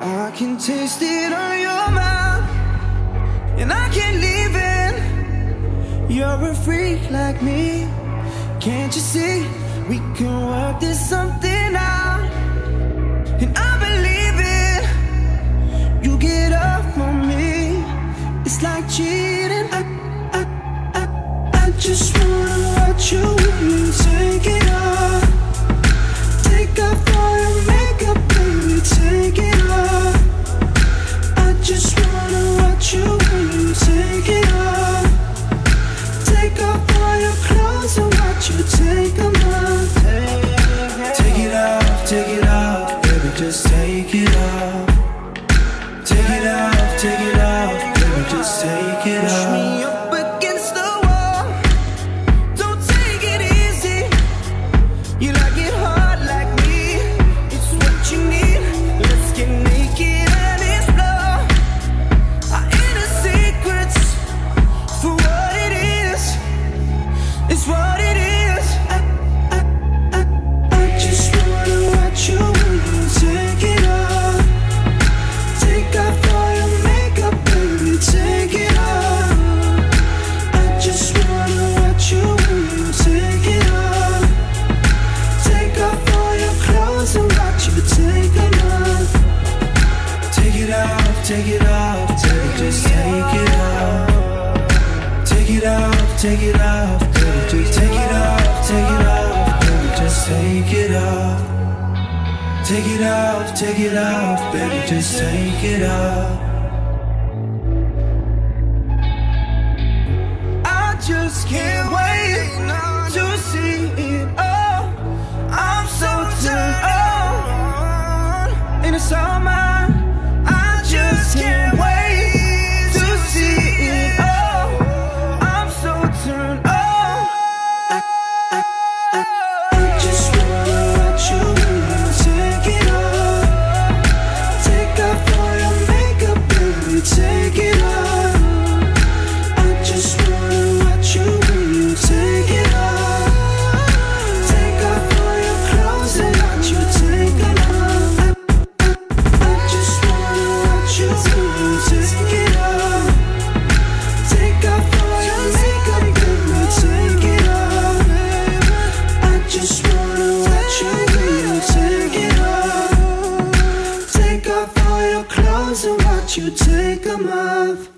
I can taste it on your mouth And I can't leave it. You're a freak like me. Can't you see? We can work this something out And I believe it. You get off on me. It's like cheating. I, I, I, I just wanna watch you take it out. just take it off. Take it off, take it off, baby. Just take it off, take it off, baby. Just take it off. Take it off, take it off, baby. Just take it off. I just can't wait. No. so what you take them off.